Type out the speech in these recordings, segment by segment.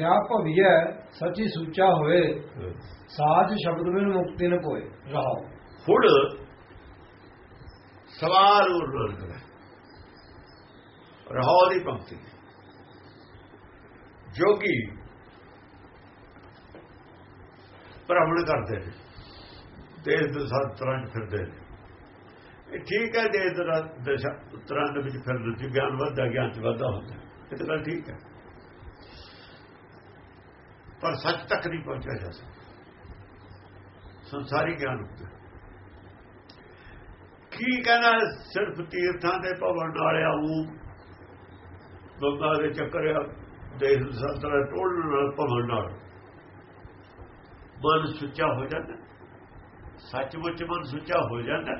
ਕਿਆ ਭਵੀਐ ਸੱਚੀ ਸੁੱਚਾ ਹੋਏ ਸਾਜ ਸ਼ਬਦ ਬਿਨ ਮੁਕਤੀ ਨ ਕੋਏ ਹੁਣ ਸਵਾਲ ਉਰਨ ਕਰੇ ਰਹਾਉ ਦੀ ਪੰਕਤੀ। ਜੋਗੀ ਭ੍ਰਮਣ ਕਰਦੇ ਨੇ ਦੇਸ਼ ਦੇ ਸੱਤ ਤਰ੍ਹਾਂ 'ਚ ਫਿਰਦੇ ਨੇ। ਇਹ ਠੀਕ ਹੈ ਦੇਸ਼ ਦੇ ਦਸ਼ਾ ਤਰ੍ਹਾਂ ਦੇ ਵਿੱਚ ਫਿਰਨ ਚ ਗਿਆਨ ਵੱਧਦਾ ਗਿਆਨ ਚ ਵਾਧਾ ਹੁੰਦਾ। ਇਹ ਤਾਂ ਠੀਕ ਹੈ। ਪਰ ਸੱਚ ਤੱਕ ਨਹੀਂ ਪਹੁੰਚਿਆ ਜਾ ਸਕਦਾ। ਸੰਸਾਰੀ ਗਿਆਨ ਹੁੰਦਾ ਕੀ ਕਹਿੰਦਾ ਸਿਰਫ ਤੀਰਥਾਂ ਦੇ ਭਵਨ ਵਾਲਿਆ ਉਹ ਗੰਗਾ ਦੇ ਚੱਕਰ ਦੇਸ਼ ਸੰਤਰਾ ਟੋਲਣ ਨਾਲ ਭਵਨ ਨਾਲ। ਮਨ ਸੁੱਚਾ ਹੋ ਜਾਂਦਾ। ਸੱਚਮੁੱਚ ਮਨ ਸੁੱਚਾ ਹੋ ਜਾਂਦਾ।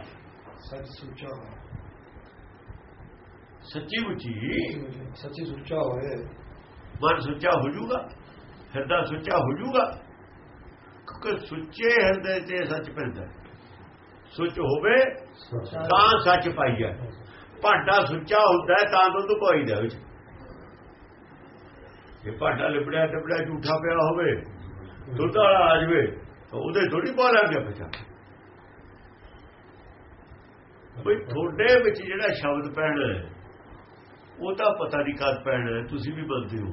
ਸੱਚ ਸੁੱਚਾ ਸੱਚੀ ਮੁੱਚੀ ਸੱਚੀ ਸੁੱਚਾ ਹੋਏ। ਮਨ ਸੁੱਚਾ ਹੋ ਜਾਊਗਾ। ਹਿਰਦਾ ਸੁੱਚਾ ਹੋ ਜਾਊਗਾ, ਕਿਉਂਕਿ ਸੁੱਚੇ ਹਿਰਦੇ 'ਚ ਸੱਚ ਪੈਂਦਾ ਸੁੱਚ ਹੋਵੇ ਤਾਂ ਸੱਚ ਪਾਈਆ ਭਾਂਡਾ ਸੁੱਚਾ ਹੁੰਦਾ ਤਾਂ ਦੁੱਧ ਪਾਈਦਾ ਵਿੱਚ। ਜੇ ਭਾਂਡਾ ਲਿਬੜਿਆ ਟਿਬੜਿਆ ਝੂਠਾ ਪਿਆ ਹੋਵੇ, ਦੁੱਧ ਵਾਲਾ ਆ ਜਵੇ, ਤਾਂ ਉਹਦੇ ਥੋੜੀ ਪਾ ਲਾਂਗੇ ਪਛਾ ਬਈ ਤੁਹਾਡੇ ਵਿੱਚ ਜਿਹੜਾ ਸ਼ਬਦ ਪੈਣਾ ਉਹ ਤਾਂ ਪਤਾ ਨਹੀਂ ਕਦ ਪੈਣਾ ਤੁਸੀਂ ਵੀ ਬਦਲਦੇ ਹੋ।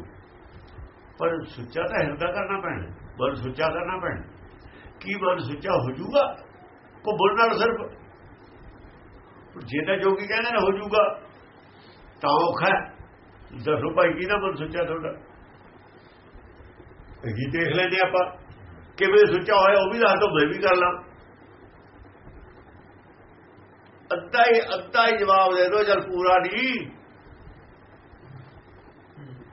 ਪਰ ਸੁੱਚਾ ਤਾਂ ਹਿਰਦਾ ਕਰਨਾ ਪੈਣਾ ਮਨ ਸੁੱਚਾ ਕਰਨਾ ਪੈਣਾ ਕੀ ਮਨ ਸੁੱਚਾ ਹੋ ਜਾਊਗਾ ਕੋ ਬੋਲ ਨਾਲ ਸਿਰਫ ਜੇ ਤਾਂ ਜੋਗੀ ਕਹਿੰਦੇ ਨੇ ਹੋ ਜਾਊਗਾ ਤਾਂ ਔਖਾ ਦੱਸੋ ਭਾਈ ਕਿਹਦਾ ਮਨ ਸੁੱਚਾ ਤੁਹਾਡਾ ਇਹ ਦੇਖ ਲੈਂਦੇ ਆਪਾਂ ਕਿਵੇਂ ਸੁੱਚਾ ਹੋਇਆ ਉਹ ਵੀ ਦੱਸ ਦੋ ਮੈਂ ਵੀ ਕਰ ਲਾਂ ਅੱਧਾ ਹੀ ਅੱਧਾ ਹੀ ਜਵਾਬ ਦੇ ਦਿਓ ਜਦ ਪੂਰਾ ਨਹੀਂ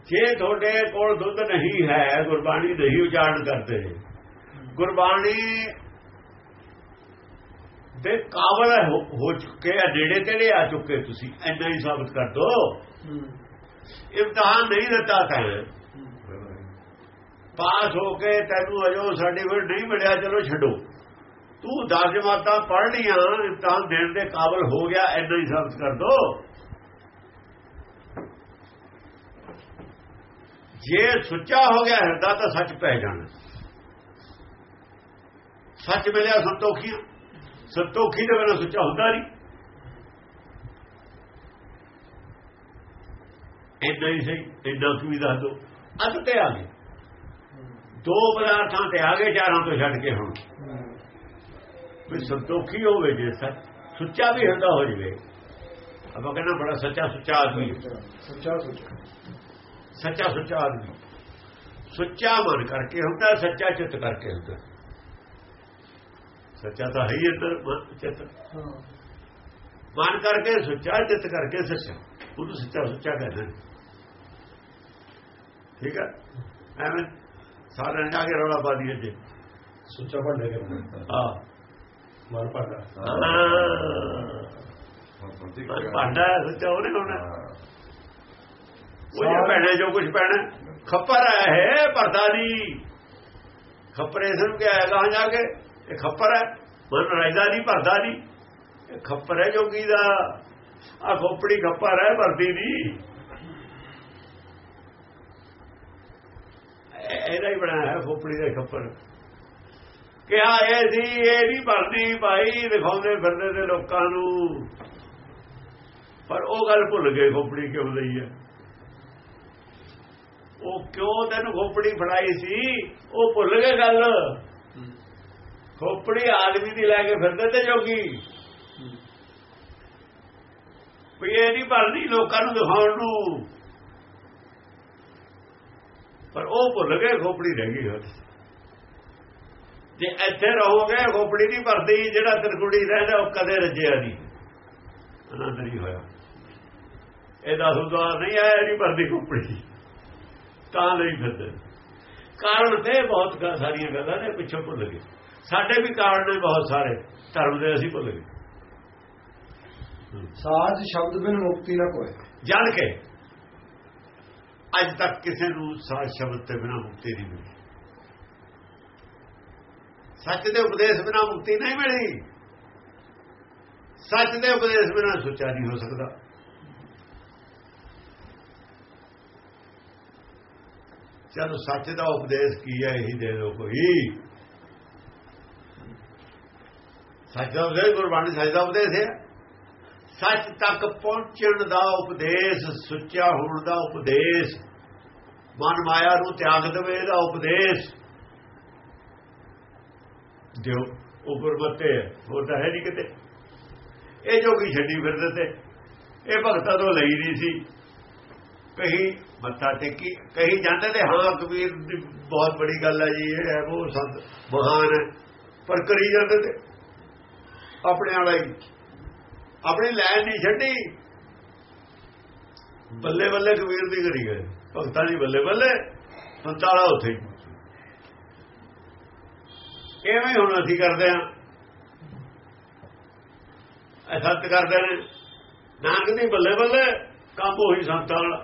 ਜੇ ਤੁਹਾਡੇ ਕੋਲ ਦੁੱਧ ਨਹੀਂ ਹੈ ਗੁਰਬਾਣੀ ਨਹੀਂ ਉਚਾਰਨ ਕਰਦੇ। ਗੁਰਬਾਣੀ ਦੇ ਕਾਬਲ ਹੋ ਚੁੱਕੇ ਆ ਨੇੜੇ ਤੇੜੇ ਆ ਚੁੱਕੇ ਤੁਸੀਂ ਐਨਾ ਹੀ ਸਾਬਤ ਕਰ ਦੋ। ਇਮਤਿਹਾਨ ਨਹੀਂ ਦਿੱਤਾ ਤੈਂ। ਪਾਸ ਹੋ ਕੇ ਤੈਨੂੰ ਅਜੋ ਸਰਟੀਫਿਕੇਟ ਨਹੀਂ ਮਿਲਿਆ ਚਲੋ ਛੱਡੋ। ਤੂੰ 10 ਜਮਾਤਾਂ ਪੜ੍ਹ ਲੀਆਂ ਇਮਤਿਹਾਨ ਦੇਣ ਦੇ ਕਾਬਲ ਹੋ ਗਿਆ ਐਨਾ ਹੀ ਸਾਬਤ ਕਰ ਦੋ। ਜੇ ਸੁੱਚਾ ਹੋ ਗਿਆ ਹਿਰਦਾ ਤਾਂ ਸੱਚ ਪੈ ਜਾਣਾ। ਸੱਚ ਮਿਲਿਆ ਸੰਤੋਖੀਆਂ। ਸੰਤੋਖੀ ਦੇ ਬਿਨਾਂ ਸੁੱਚਾ ਹੁੰਦਾ ਨਹੀਂ। ਇੰਨਾ ਹੀ ਸਹੀ ਇੰਨਾ ਕੁ ਵੀ ਦੱਸ ਦੋ ਅੱਧ ਤੇ ਆ ਗਏ। ਦੋ ਪਦਾਰਥਾਂ ਤੇ ਆ ਗਏ, ਚਾਰਾਂ ਤੋਂ ਛੱਡ ਕੇ ਹੁਣ। ਵੀ ਸੰਤੋਖੀ ਹੋਵੇ ਜੇ ਸੱਚ, ਸੁੱਚਾ ਵੀ ਹੁੰਦਾ ਹੋ ਜਵੇ। ਆਪਾਂ ਕਹਿੰਦਾ ਬੜਾ ਸੱਚਾ ਸੁੱਚਾ ਆਦਮੀ। ਸੱਚਾ ਸੁੱਚਾ। ਸੱਚਾ ਸੁੱਚਾ ਆਦਮੀ ਸੁੱਚਾ ਮਨ ਕਰਕੇ ਹੁੰਦਾ ਸੱਚਾ ਚਿੱਤ ਕਰਕੇ ਹੁੰਦਾ ਸੱਚਾ ਤਾਂ ਹੈ ਹੀ ਅੰਦਰ ਚਿੱਤ ਮਨ ਕਰਕੇ ਸੁੱਚਾ ਚਿੱਤ ਕਰਕੇ ਸੱਚਾ ਉਹਨੂੰ ਸੱਚਾ ਸੁੱਚਾ ਕਹਿੰਦੇ ਠੀਕ ਹੈ ਐਵੇਂ ਸਾਰਿਆਂ ਨੇ ਆ ਕੇ ਰੌਲਾ ਪਾ ਦਈਏ ਜੀ ਸੁੱਚਾ ਭਾਂਡੇ ਕੇ ਹਾਂ ਮਨ ਭਾਂਡਾ ਭਾਂਡਾ ਸੱਚਾ ਉਹਨੇ ਹੋਣਾ ਉਹ ਜਿਹੜਾ ਪੈਣਾ ਜੋ ਕੁਝ ਪੈਣਾ ਖੱਪਰ ਹੈ ਪਰਦਾ ਨਹੀਂ ਖੱਪਰੇ ਨੂੰ ਕਿਹਾ ਕਹਾਂ ਜਾ ਕੇ ਇਹ ਖੱਪਰ ਹੈ। ਮਨ ਰਾਜਦਾ ਨਹੀਂ ਭਰਦਾ ਨਹੀਂ ਇਹ ਖੱਪਰ ਹੈ ਜੋਗੀ ਦਾ। ਆ ਖੋਪੜੀ ਖੱਪਰ ਹੈ ਭਰਦੀ ਨਹੀਂ ਇਹਦਾ ਹੀ ਬਣਾਇਆ ਹੈ ਖੋਪੜੀ ਦੇ ਖੱਪਰ। ਕਿਹਾ ਇਹ ਸੀ ਇਹ ਨਹੀਂ ਭਰਦੀ ਭਾਈ ਦਿਖਾਉਂਦੇ ਫਿਰਦੇ ਤੇ ਲੋਕਾਂ ਨੂੰ। ਪਰ ਉਹ ਗੱਲ ਭੁੱਲ ਗਏ ਖੋਪੜੀ ਕਿਉਂ ਲਈ ਹੈ? ਉਹ ਕਿਉਂ ਤੈਨੂੰ ਖੋਪੜੀ ਫੜਾਈ ਸੀ? ਉਹ ਭੁੱਲ ਗਏ ਗੱਲ। ਖੋਪੜੀ ਆਦਮੀ ਦੀ ਲੈ ਕੇ ਫਿਰਦੇ ਤੇ ਜੋਗੀ। ਵੀ ਇਹ ਨਹੀਂ ਭਰਨੀ ਲੋਕਾਂ ਨੂੰ ਦਿਖਾਉਣ ਨੂੰ। ਪਰ ਉਹ ਭੁੱਲ ਗਏ, ਖੋਪੜੀ ਰਹਿ ਗਈ ਹੋਰ ਜੇ ਇੱਥੇ ਰਹੋਗੇ, ਖੋਪੜੀ ਨਹੀਂ ਭਰਦੀ, ਜਿਹੜਾ ਤਿਰਕੁੜੀ ਰਹਿੰਦਾ, ਉਹ ਕਦੇ ਰੱਜਿਆ ਨਹੀਂ। ਆਨੰਦ ਨਹੀਂ ਹੋਇਆ। ਇਹਦਾ ਸੁਧਾਰ ਨਹੀਂ ਆਇਆ, ਨਹੀਂ ਭਰਦੀ ਖੋਪੜੀ। ਤਾਂ ਨਹੀਂ ਫਿਰਦੇ ਕਾਰਨ ਤੇ ਬਹੁਤ ਸਾਰੀਆਂ ਗੱਲਾਂ ਨੇ ਪਿੱਛੇ ਭੁੱਲ ਗਏ। ਸਾਡੇ ਵੀ ਕਾਰਨ ਨੇ ਬਹੁਤ ਸਾਰੇ ਧਰਮ ਦੇ ਅਸੀਂ ਭੁੱਲ ਗਏ। ਸਾਜ ਸ਼ਬਦ ਬਿਨ ਮੁਕਤੀ ਨਾ ਕੋਏ ਜਾਣ ਕੇ ਅੱਜ ਤੱਕ ਕਿਸੇ ਨੂੰ ਸਾਜ ਸ਼ਬਦ ਤੇ ਬਿਨਾ ਮੁਕਤੀ ਨਹੀਂ ਮਿਲੀ। ਸੱਚ ਦੇ ਉਪਦੇਸ਼ ਬਿਨਾ ਮੁਕਤੀ ਨਹੀਂ ਮਿਲੀ। ਸੱਚ ਦੇ ਉਪਦੇਸ਼ ਬਿਨਾ ਸੁੱਚਾ ਨਹੀਂ ਹੋ ਸਕਦਾ। ਚਲੋ ਸੱਚ ਦਾ ਉਪਦੇਸ਼ ਕੀ ਹੈ? ਇਹੀ ਦੇ ਦਿਓ ਕੋਈ। ਸੱਚ ਦਾ ਉਪਦੇਸ਼, ਗੁਰਬਾਣੀ ਸੱਚ ਦਾ ਉਪਦੇਸ਼ ਹੈ। ਸੱਚ ਤੱਕ ਪਹੁੰਚਣ ਦਾ ਉਪਦੇਸ਼ ਸੁੱਚਾ ਹੋਣ ਦਾ ਉਪਦੇਸ਼, ਮਨ ਮਾਇਆ ਨੂੰ ਤਿਆਗ ਦੇਵੇ ਦਾ ਉਪਦੇਸ਼। ਦਿਓ ਉਹ ਗੁਰਮਤੇ ਹੋਰ ਤਾਂ ਹੈ ਨਹੀਂ ਕਿਤੇ। ਇਹ ਜੋ ਕੀ ਛੱਡੀ ਫਿਰਦੇ ਤੇ। ਇਹ ਭਗਤਾਂ ਤੋਂ ਲਈ ਨਹੀਂ ਸੀ। ਕਹੀ ਮੱਥਾ ਟੇਕੀ, ਕਹੀਂ ਜਾਂਦੇ ਤੇ ਹਾਂ, ਕਬੀਰ ਦੀ ਬਹੁਤ ਬੜੀ ਗੱਲ ਹੈ ਜੀ, ਇਹ ਹੈ, ਉਹ ਸੰਤ ਮਹਾਨ ਹੈ, ਪਰ ਕਰੀ ਜਾਂਦੇ ਤੇ ਆਪਣੇ ਵਾਲਾ ਹੀ, ਆਪਣੀ ਲੈਣ ਨਹੀਂ ਛੱਡੀ। ਬੱਲੇ ਬੱਲੇ ਕਬੀਰ ਦੀ ਕਰੀ ਗਏ, ਭਗਤਾਂ ਦੀ ਬੱਲੇ ਬੱਲੇ ਸੰਤਾਲਾ ਉੱਥੇ ਹੀ ਐਵੇਂ ਹੀ ਹੁਣ ਅਸੀਂ ਕਰਦੇ ਹਾਂ। ਇਹ ਕਰਦੇ ਨੇ, ਨਾਨਕ ਦੀ ਬੱਲੇ ਬੱਲੇ, ਕੰਮ ਉਹੀ ਸੰਤਾਲਾ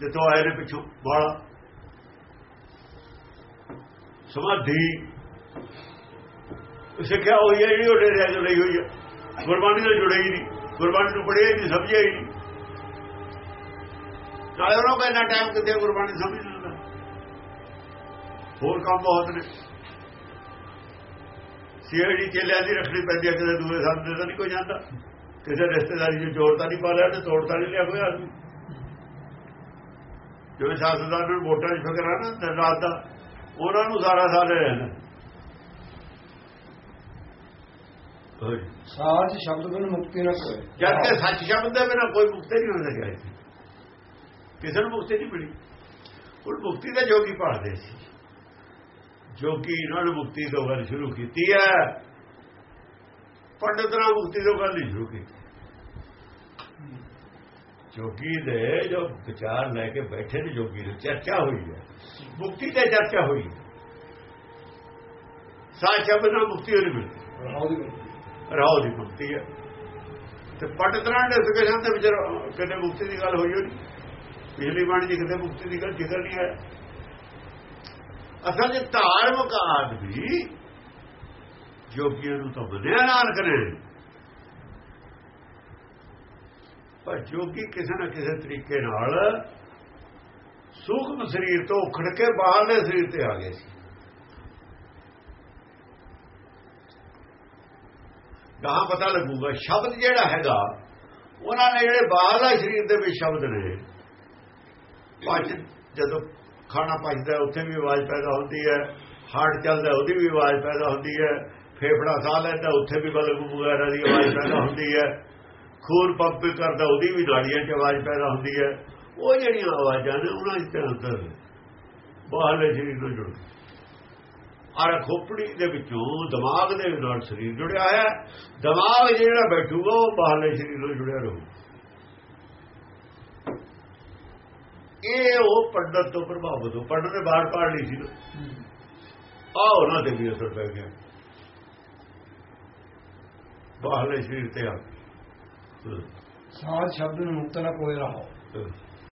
ਜਿੱਥੋਂ ਆਏ ਨੇ ਪਿੱਛੋਂ, ਵਾਲਾ। ਸਮਾਧੀ ਸਿੱਖਿਆ ਹੋਈ ਹੈ, ਜਿਹੜੀ ਉਹ ਡੇਰਿਆਂ ਚ ਹੋਈ ਹੈ। ਗੁਰਬਾਣੀ ਨਾਲ ਜੁੜੇ ਹੀ ਨਹੀਂ। ਗੁਰਬਾਣੀ ਨੂੰ ਪੜ੍ਹਿਆ ਹੀ ਨਹੀਂ, ਸਮਝਿਆ ਹੀ ਨਹੀਂ। ਨਾਲੇ ਉਹਨਾਂ ਕੋਲ ਇੰਨਾ ਟਾਈਮ ਕਿੱਥੇ ਗੁਰਬਾਣੀ ਸਮਝ ਲੈਂਦਾ। ਹੋਰ ਕੰਮ ਬਹੁਤ ਨੇ। ਸੀਆਈਡੀ ਚੇਲਿਆਂ ਦੀ ਰੱਖਣੀ ਪੈਂਦੀ ਹੈ ਕਿਸੇ ਦੂਏ ਸਾਹਮਣੇ ਤਾਂ ਨਹੀਂ ਕੋਈ ਜਾਂਦਾ। ਕਿਸੇ ਰਿਸ਼ਤੇਦਾਰੀ ਚ ਜੋੜਤਾ ਨਹੀਂ ਪਾ ਲਿਆ ਤੇ ਤੋੜ ਨਹੀਂ ਲਿਆ ਕੋਈ ਆਦਮੀ। ਜਿਵੇਂ ਸਾਸਦਾਰ ਨੂੰ ਵੋਟਾਂ 'ਚ ਫਿਕਰ ਆ ਨਾ ਦਿਨ ਰਾਤ ਦਾ ਉਹਨਾਂ ਨੂੰ ਸਾਰਾ ਸਾਲ ਰਹਿਣਾ ਸਾਚ ਸ਼ਬਦ ਬਿਨ ਮੁਕਤੀ ਨਾ ਕੋਏ ਜਦ ਕਿ ਸੱਚ ਸ਼ਬਦ ਦੇ ਬਿਨਾਂ ਕੋਈ ਮੁਕਤੀ ਨਹੀਂ ਹੋ ਸਕਦਾ ਇੱਥੇ ਕਿਸੇ ਨੂੰ ਮੁਕਤੀ ਨਹੀਂ ਮਿਲੀ। ਉਹ ਮੁਕਤੀ ਦਾ ਜੋਗੀ ਭਾਲਦੇ ਸੀ। ਜੋਗੀ ਨਾਲ ਮੁਕਤੀ ਤੋਂ ਗੱਲ ਸ਼ੁਰੂ ਕੀਤੀ ਹੈ। ਪੰਡਤ ਨਾਲ ਮੁਕਤੀ ਤੋਂ ਗੱਲ ਨਹੀਂ ਸ਼ੁਰੂ ਕੀਤੀ। ਜੋਗੀ ਦੇ ਜੋ ਵਿਚਾਰ ਲੈ ਕੇ ਬੈਠੇ ਨੇ ਜੋਗੀ ਦੀ ਚਰਚਾ ਹੋਈ ਹੈ। ਮੁਕਤੀ ਤੇ ਚਰਚਾ ਹੋਈ ਹੈ। ਸਾਚ ਸ਼ਬਦ ਨਾਲ ਮੁਕਤੀ ਨਹੀਂ। ਮਿਲਦੀ ਦੀ ਰਾਹ ਦੀ ਮੁਕਤੀ ਹੈ। ਤੇ ਪੰਡਤ ਨਾਲ ਡਿਸਕਸ਼ਨ ਦੇ ਵਿੱਚ ਕਿਤੇ ਮੁਕਤੀ ਦੀ ਗੱਲ ਹੋਈ ਹੋਣੀ। ਪਿਛਲੀ ਬਾਣੀ ਦੀ ਕਿਤੇ ਮੁਕਤੀ ਦੀ ਗੱਲ ਜ਼ਿਕਰ ਨਹੀਂ ਹੈ। ਅਸਲ ਵਿੱਚ ਧਾਰਮਿਕ ਆਦਮੀ ਜੋਗੀਆਂ ਨੂੰ ਤਾਂ ਮੰਨਿਆ ਨਾਨਕ ਪਰ ਜੋ ਕਿ ਕਿਸੇ ਨਾ ਕਿਸੇ ਤਰੀਕੇ ਨਾਲ ਸੂਖਮ ਸਰੀਰ ਤੋਂ ਉਖੜ ਕੇ ਬਾਹਰਲੇ ਸਰੀਰ ਤੇ ਆ ਗਏ ਸੀ। ਗਾਹਾਂ ਪਤਾ ਲੱਗੂਗਾ, ਸ਼ਬਦ ਜਿਹੜਾ ਹੈਗਾ, ਉਹਨਾਂ ਨੇ ਜਿਹੜੇ ਬਾਹਰਲਾ ਸਰੀਰ ਦੇ ਵਿੱਚ ਸ਼ਬਦ ਨੇ ਪਚ ਜਦੋਂ ਖਾਣਾ ਪਚਦਾ ਉੱਥੇ ਵੀ ਆਵਾਜ਼ ਪੈਦਾ ਹੁੰਦੀ ਹੈ, ਹਾਰਟ ਚੱਲਦਾ, ਉਹਦੀ ਵੀ ਆਵਾਜ਼ ਪੈਦਾ ਹੁੰਦੀ ਹੈ, ਫੇਫੜਾ ਸਾਹ ਲੈਂਦਾ, ਉੱਥੇ ਵੀ ਬਲਗੂ ਵਗੈਰਾ ਦੀ ਆਵਾਜ਼ ਪੈਦਾ ਹੁੰਦੀ ਹੈ। ਖੂਨ ਪੰਪ ਕਰਦਾ, ਉਹਦੀ ਵੀ ਨਾੜੀਆਂ 'ਚ ਆਵਾਜ਼ ਪੈਦਾ ਹੁੰਦੀ ਹੈ। ਉਹ ਜਿਹੜੀਆਂ ਆਵਾਜ਼ਾਂ ਨੇ, ਉਹਨਾਂ 'ਚ ਅੰਦਰ ਬਾਹਰਲੇ ਸਰੀਰ ਨਾਲ ਜੁੜ ਆਰ ਖੋਪੜੀ ਦੇ ਵਿੱਚੋਂ ਦਿਮਾਗ ਦੇ ਨਾਲ ਸਰੀਰ ਜੁੜਿਆ ਹੈ। ਦਿਮਾਗ ਜਿਹੜਾ ਬੈਠੂਗਾ, ਉਹ ਬਾਹਰਲੇ ਸਰੀਰ ਨਾਲ ਜੁੜਿਆ ਰਹੂ। ਇਹ ਉਹ ਪੰਡਤ ਤੋਂ ਪ੍ਰਭਾਵਿਤ ਹੋ। ਪੰਡਤ ਨੇ ਬਾਹਰ ਪਾੜ ਲਈ ਸੀ ਆ ਉਹਨਾਂ ਤੇ ਵੀ ਅਸਰ ਪੈ ਗਿਆ। ਬਾਹਰਲੇ ਸਰੀਰ ਤੇ ਆ। ਸਾਚ ਸ਼ਬਦ ਬਿਨ ਮੁਕਤ ਨਾ ਰਹਾਓ ਹਮ।